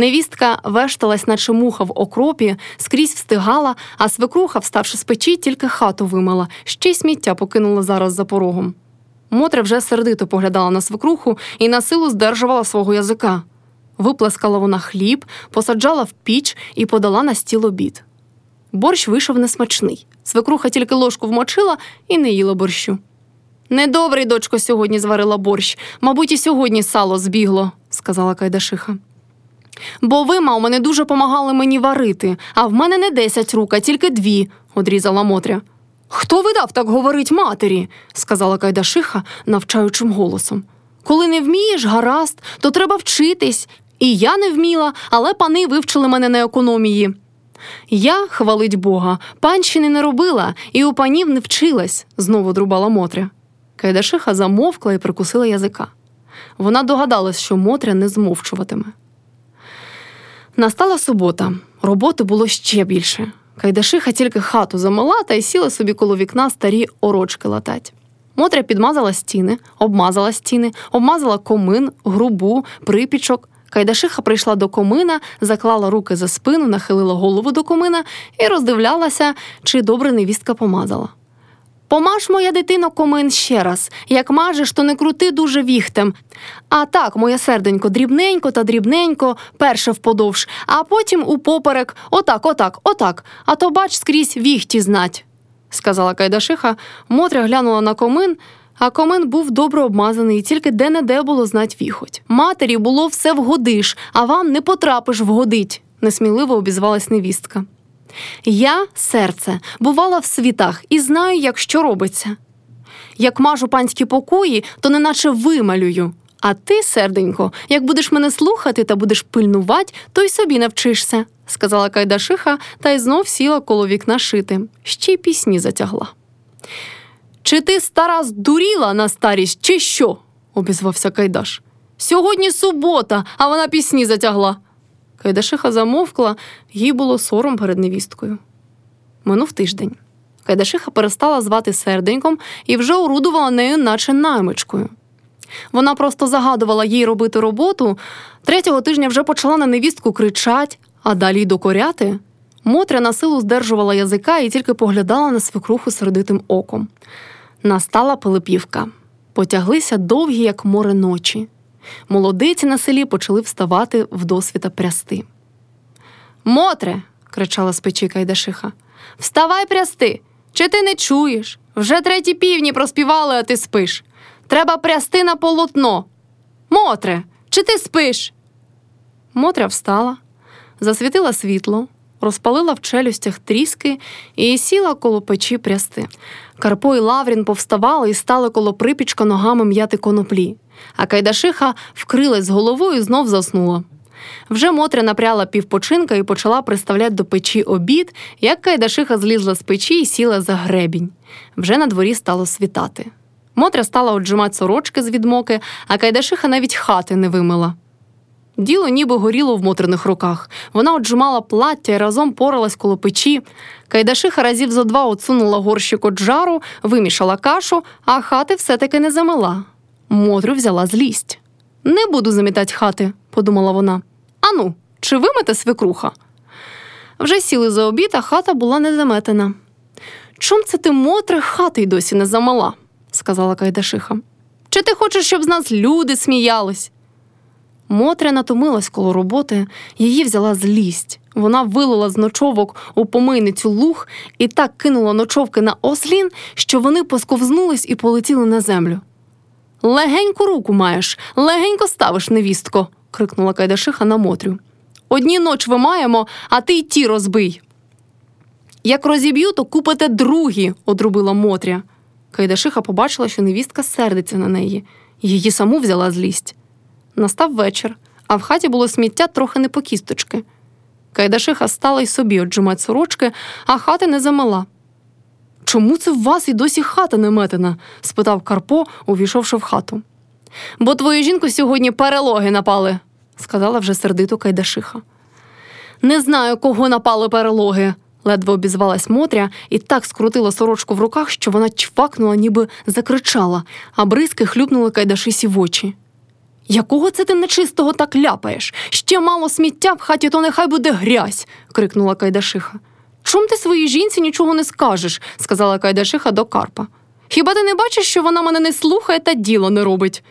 Невістка вешталась, наче муха в окропі, скрізь встигала, а свекруха, вставши з печі, тільки хату вимила, ще й сміття покинула зараз за порогом. Мотря вже сердито поглядала на свекруху і на силу здержувала свого язика. Виплескала вона хліб, посаджала в піч і подала на стіл обід. Борщ вийшов несмачний. Свекруха тільки ложку вмочила і не їла борщу. Недобрий дочко сьогодні зварила борщ, мабуть, і сьогодні сало збігло, сказала Кайдашиха. Бо ви, мав, мене дуже помагали мені варити, а в мене не десять рук, а тільки дві, одрізала Мотря. Хто видав так говорить матері? сказала Кайдашиха навчаючим голосом. Коли не вмієш, гаразд, то треба вчитись. І я не вміла, але пани вивчили мене на економії. Я, хвалить Бога, панщини не робила і у панів не вчилась, знову друбала Мотря. Кайдашиха замовкла і прикусила язика. Вона догадалась, що Мотря не змовчуватиме. Настала субота, роботи було ще більше. Кайдашиха тільки хату замила та й сіла собі коло вікна старі орочки латать. Мотря підмазала стіни, обмазала стіни, обмазала комин, грубу, припічок. Кайдашиха прийшла до комина, заклала руки за спину, нахилила голову до комина і роздивлялася, чи добре невістка помазала. Помаж, моя дитино, комин ще раз. Як мажеш, то не крути дуже віхтем. А так, моє серденько, дрібненько та дрібненько, перше вподовж, а потім упоперек, отак, отак, отак, а то бач скрізь віхті знать, сказала Кайдашиха. Мотря глянула на комин, а комин був добре обмазаний, і тільки де-не-де було знать віхоть. Матері було все вгодиш, а вам не потрапиш вгодить, несміливо обізвалась невістка. Я, серце, бувала в світах і знаю, як що робиться. Як мажу панські покої, то неначе вималюю. А ти, серденько, як будеш мене слухати та будеш пильнувати, то й собі навчишся, сказала Кайдашиха та й знов сіла коло вікна шити, ще й пісні затягла. Чи ти стара здуріла на старість, чи що? обізвався Кайдаш. Сьогодні субота, а вона пісні затягла. Кайдашиха замовкла, їй було сором перед невісткою. Минув тиждень. Кайдашиха перестала звати серденьком і вже орудувала нею, наче наймичкою. Вона просто загадувала їй робити роботу, третього тижня вже почала на невістку кричать, а далі й докоряти. Мотря на силу здержувала язика і тільки поглядала на свекруху сердитим оком. Настала Пилипівка. Потяглися довгі, як море ночі. Молодиці на селі почали вставати в досвіта прясти. Мотре. кричала з печі Кайдашиха. Вставай прясти! Чи ти не чуєш? Вже треті півні проспівали, а ти спиш. Треба прясти на полотно. Мотре, чи ти спиш? Мотря встала, засвітила світло, розпалила в челюстях тріски і сіла коло печі прясти. Карпо і Лаврін повставали і стали коло припічка ногами м'яти коноплі, а Кайдашиха вкрилась головою і знов заснула. Вже Мотря напряла півпочинка і почала приставляти до печі обід, як Кайдашиха злізла з печі і сіла за гребінь. Вже на дворі стало світати. Мотря стала отжимати сорочки з відмоки, а Кайдашиха навіть хати не вимила. Діло ніби горіло в Мотриних руках. Вона отжимала плаття і разом поралась коло печі. Кайдашиха разів зо два отсунула горщик от жару, вимішала кашу, а хати все-таки не замила. Мотрю взяла злість. Не буду замітати хати, подумала вона. Ану, чи вимете свекруха? Вже сіли за обід, а хата була не заметена. Чом це ти, Мотре, хати й досі не замала? сказала Кайдашиха. Чи ти хочеш, щоб з нас люди сміялись? Мотря натомилась коло роботи, її взяла злість. Вона вилила з ночовок у помийницю луг і так кинула ночовки на ослін, що вони посковзнулись і полетіли на землю. Легеньку руку маєш, легенько ставиш, невістко, крикнула Кайдашиха на Мотрю. Одні ноч ви маємо, а ти й ті розбий. Як розіб'ю, то купите другі, одрубила Мотря. Кайдашиха побачила, що невістка сердиться на неї, її саму взяла злість. Настав вечір, а в хаті було сміття трохи не по кісточки. Кайдашиха стала й собі отжимати сорочки, а хати не замила. Чому це в вас і досі хата не метена? спитав Карпо, увійшовши в хату. Бо твою жінку сьогодні перелоги напали, сказала вже сердито Кайдашиха. Не знаю, кого напали перелоги, ледве обізвалась Мотря і так скрутила сорочку в руках, що вона чвакнула, ніби закричала, а бризки хлюпнули Кайдашисі в очі. Якого це ти нечистого так ляпаєш? Ще мало сміття в хаті, то нехай буде грязь. крикнула Кайдашиха. Чом ти своїй жінці нічого не скажеш? сказала Кайдашиха до Карпа. Хіба ти не бачиш, що вона мене не слухає та діло не робить?